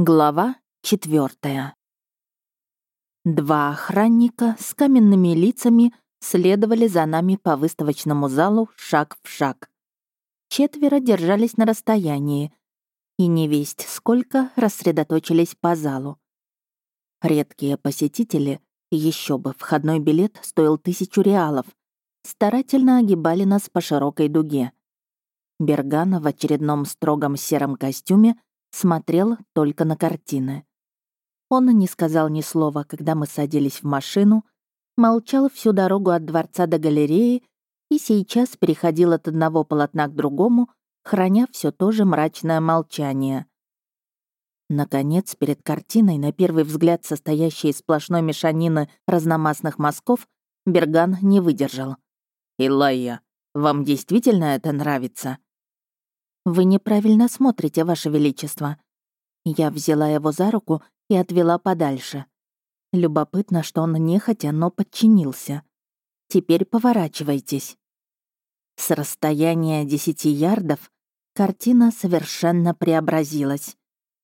Глава четвертая. Два охранника с каменными лицами следовали за нами по выставочному залу шаг в шаг. Четверо держались на расстоянии, и невесть сколько рассредоточились по залу. Редкие посетители, еще бы, входной билет стоил тысячу реалов, старательно огибали нас по широкой дуге. Бергана в очередном строгом сером костюме смотрел только на картины. Он не сказал ни слова, когда мы садились в машину, молчал всю дорогу от дворца до галереи и сейчас переходил от одного полотна к другому, храня все то же мрачное молчание. Наконец, перед картиной, на первый взгляд состоящей из сплошной мешанины разномастных мазков, Берган не выдержал. «Илайя, вам действительно это нравится?» «Вы неправильно смотрите, Ваше Величество». Я взяла его за руку и отвела подальше. Любопытно, что он нехотя, но подчинился. «Теперь поворачивайтесь». С расстояния десяти ярдов картина совершенно преобразилась.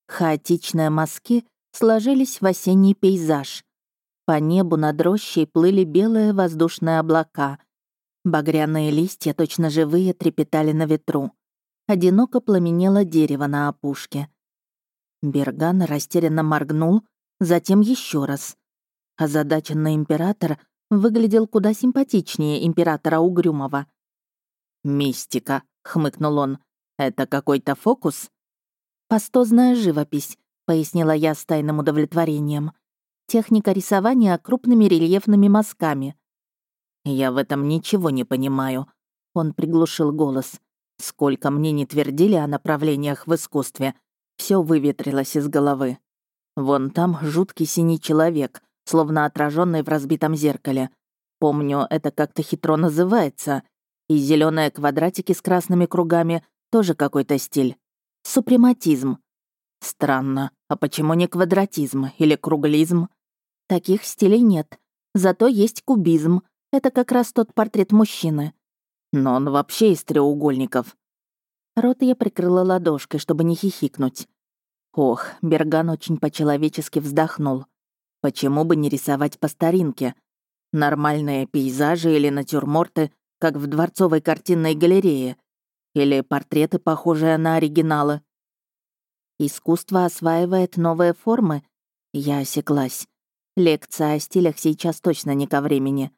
Хаотичные мазки сложились в осенний пейзаж. По небу над рощей плыли белые воздушные облака. Багряные листья, точно живые, трепетали на ветру. Одиноко пламенело дерево на опушке. Берган растерянно моргнул, затем еще раз. Озадаченный император выглядел куда симпатичнее императора Угрюмова. «Мистика», — хмыкнул он. «Это какой-то фокус?» «Пастозная живопись», — пояснила я с тайным удовлетворением. «Техника рисования крупными рельефными мазками». «Я в этом ничего не понимаю», — он приглушил голос. Сколько мне не твердили о направлениях в искусстве, все выветрилось из головы. Вон там жуткий синий человек, словно отраженный в разбитом зеркале. Помню, это как-то хитро называется. И зеленые квадратики с красными кругами тоже какой-то стиль. Супрематизм. Странно, а почему не квадратизм или круглизм? Таких стилей нет. Зато есть кубизм. Это как раз тот портрет мужчины. Но он вообще из треугольников. Рот я прикрыла ладошкой, чтобы не хихикнуть. Ох, Берган очень по-человечески вздохнул. Почему бы не рисовать по старинке? Нормальные пейзажи или натюрморты, как в дворцовой картинной галерее. Или портреты, похожие на оригиналы. Искусство осваивает новые формы. Я осеклась. Лекция о стилях сейчас точно не ко времени.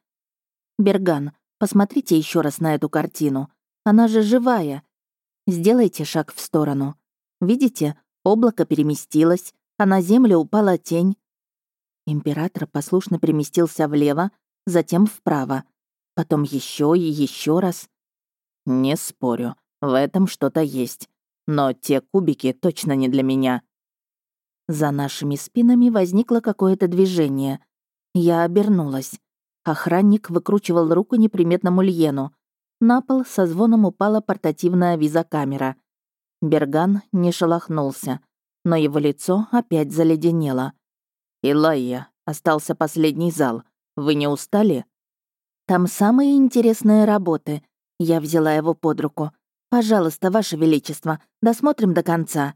Берган, Посмотрите еще раз на эту картину. Она же живая. Сделайте шаг в сторону. Видите, облако переместилось, а на землю упала тень. Император послушно переместился влево, затем вправо. Потом еще и еще раз. Не спорю, в этом что-то есть. Но те кубики точно не для меня. За нашими спинами возникло какое-то движение. Я обернулась. Охранник выкручивал руку неприметному Льену. На пол со звоном упала портативная визокамера. Берган не шелохнулся, но его лицо опять заледенело. «Илайя, остался последний зал. Вы не устали?» «Там самые интересные работы». Я взяла его под руку. «Пожалуйста, Ваше Величество, досмотрим до конца».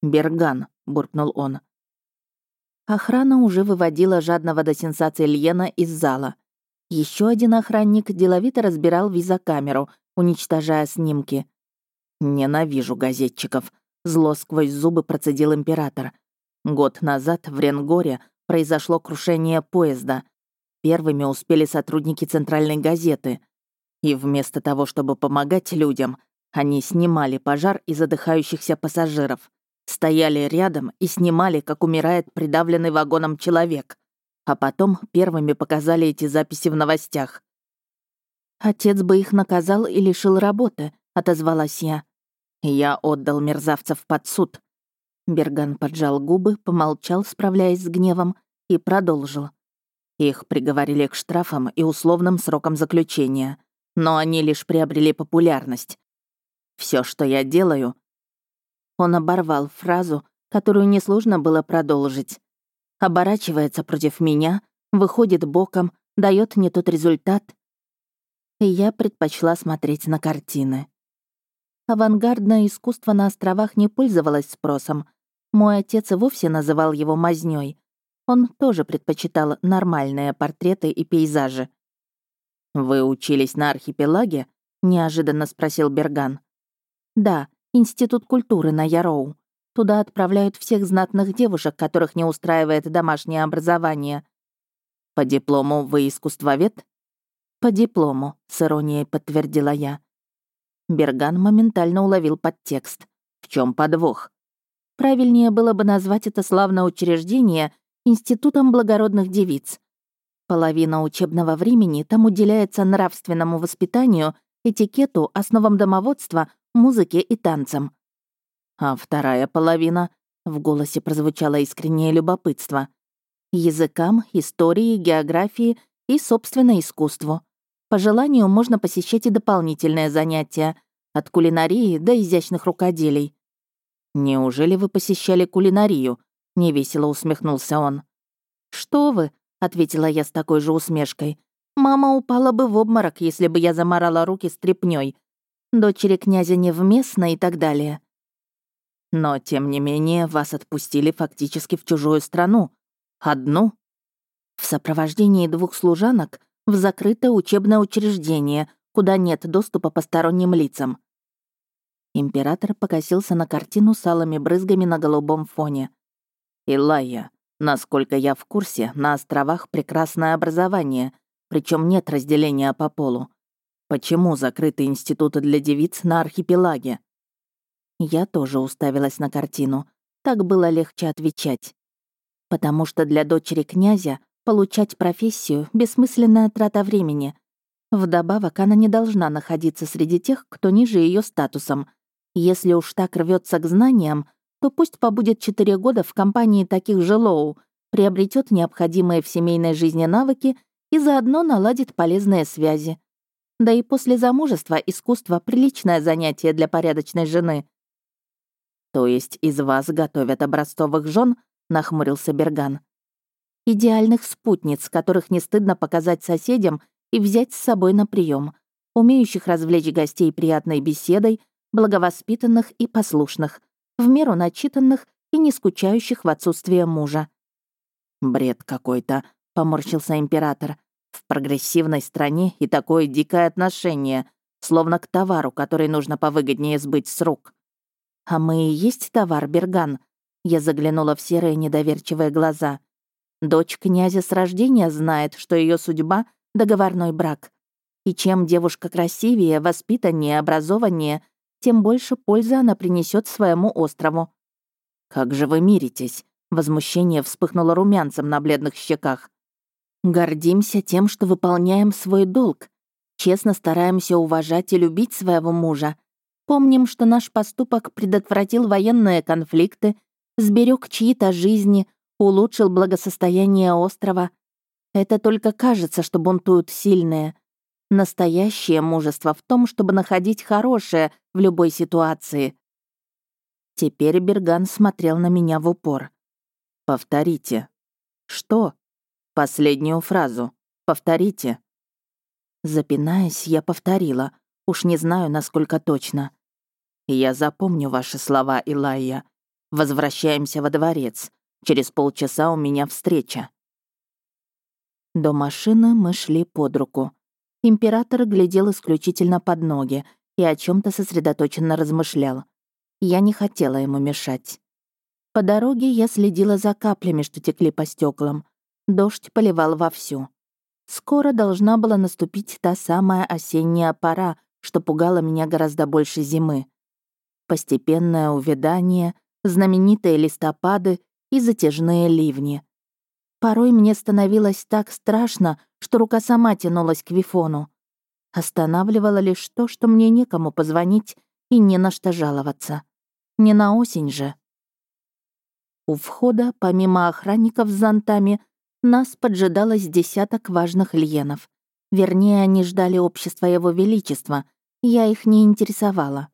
«Берган», — буркнул он, Охрана уже выводила жадного до сенсации Льена из зала. Еще один охранник деловито разбирал визокамеру, уничтожая снимки. «Ненавижу газетчиков», — зло сквозь зубы процедил император. Год назад в Ренгоре произошло крушение поезда. Первыми успели сотрудники центральной газеты. И вместо того, чтобы помогать людям, они снимали пожар из задыхающихся пассажиров. Стояли рядом и снимали, как умирает придавленный вагоном человек. А потом первыми показали эти записи в новостях. «Отец бы их наказал и лишил работы», — отозвалась я. «Я отдал мерзавцев под суд». Берган поджал губы, помолчал, справляясь с гневом, и продолжил. Их приговорили к штрафам и условным срокам заключения, но они лишь приобрели популярность. Все, что я делаю, он оборвал фразу, которую несложно было продолжить. Оборачивается против меня, выходит боком, дает не тот результат. И я предпочла смотреть на картины. Авангардное искусство на островах не пользовалось спросом. Мой отец и вовсе называл его мазнёй. Он тоже предпочитал нормальные портреты и пейзажи. «Вы учились на архипелаге?» — неожиданно спросил Берган. «Да, Институт культуры на Яроу. Туда отправляют всех знатных девушек, которых не устраивает домашнее образование». «По диплому вы искусствовед?» «По диплому», — с иронией подтвердила я. Берган моментально уловил подтекст. В чем подвох? Правильнее было бы назвать это славное учреждение Институтом благородных девиц. Половина учебного времени там уделяется нравственному воспитанию, этикету, основам домоводства, музыке и танцам. А вторая половина — в голосе прозвучало искреннее любопытство. Языкам, истории, географии и, собственно, искусству. По желанию можно посещать и дополнительные занятия, от кулинарии до изящных рукоделий. «Неужели вы посещали кулинарию?» — невесело усмехнулся он. «Что вы?» — ответила я с такой же усмешкой. «Мама упала бы в обморок, если бы я заморала руки стряпнёй. Дочери князя невместно и так далее». «Но, тем не менее, вас отпустили фактически в чужую страну. Одну?» «В сопровождении двух служанок в закрытое учебное учреждение, куда нет доступа посторонним лицам. Император покосился на картину с алыми брызгами на голубом фоне. «Илайя, насколько я в курсе, на островах прекрасное образование, причем нет разделения по полу. Почему закрыты институты для девиц на архипелаге?» Я тоже уставилась на картину. Так было легче отвечать. Потому что для дочери князя получать профессию — бессмысленная трата времени. Вдобавок, она не должна находиться среди тех, кто ниже ее статусом — если уж так рвется к знаниям, то пусть побудет четыре года в компании таких же Лоу, приобретет необходимые в семейной жизни навыки и заодно наладит полезные связи. Да и после замужества искусство — приличное занятие для порядочной жены. «То есть из вас готовят образцовых жен? нахмурился Берган. «Идеальных спутниц, которых не стыдно показать соседям и взять с собой на прием, умеющих развлечь гостей приятной беседой, благовоспитанных и послушных, в меру начитанных и не скучающих в отсутствие мужа. «Бред какой-то», — поморщился император. «В прогрессивной стране и такое дикое отношение, словно к товару, который нужно повыгоднее сбыть с рук». «А мы и есть товар, Берган», — я заглянула в серые недоверчивые глаза. «Дочь князя с рождения знает, что ее судьба — договорной брак. И чем девушка красивее, воспитаннее, образованнее — тем больше пользы она принесет своему острову. «Как же вы миритесь?» Возмущение вспыхнуло румянцем на бледных щеках. «Гордимся тем, что выполняем свой долг. Честно стараемся уважать и любить своего мужа. Помним, что наш поступок предотвратил военные конфликты, сберег чьи-то жизни, улучшил благосостояние острова. Это только кажется, что бунтуют сильные. Настоящее мужество в том, чтобы находить хорошее в любой ситуации. Теперь Берган смотрел на меня в упор. «Повторите». «Что?» «Последнюю фразу. Повторите». Запинаясь, я повторила. Уж не знаю, насколько точно. «Я запомню ваши слова, Илайя. Возвращаемся во дворец. Через полчаса у меня встреча». До машины мы шли под руку. Император глядел исключительно под ноги и о чем то сосредоточенно размышлял. Я не хотела ему мешать. По дороге я следила за каплями, что текли по стеклам. Дождь поливал вовсю. Скоро должна была наступить та самая осенняя пора, что пугала меня гораздо больше зимы. Постепенное увядание, знаменитые листопады и затяжные ливни. Порой мне становилось так страшно, что рука сама тянулась к Вифону. Останавливало лишь то, что мне некому позвонить и не на что жаловаться. Не на осень же. У входа, помимо охранников с зонтами, нас поджидалось десяток важных льенов. Вернее, они ждали общества Его Величества, я их не интересовала.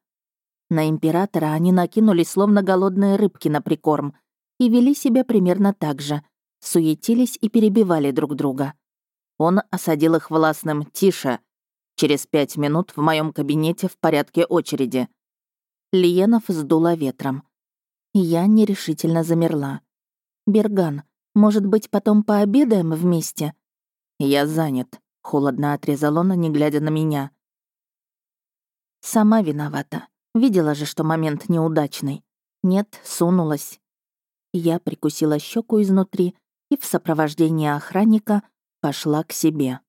На императора они накинулись словно голодные рыбки на прикорм и вели себя примерно так же, суетились и перебивали друг друга. Он осадил их властным «Тише!» Через пять минут в моем кабинете в порядке очереди. Лиенов сдуло ветром. Я нерешительно замерла. «Берган, может быть, потом пообедаем вместе?» «Я занят», — холодно отрезал он, не глядя на меня. «Сама виновата. Видела же, что момент неудачный. Нет, сунулась». Я прикусила щеку изнутри и в сопровождении охранника пошла к себе.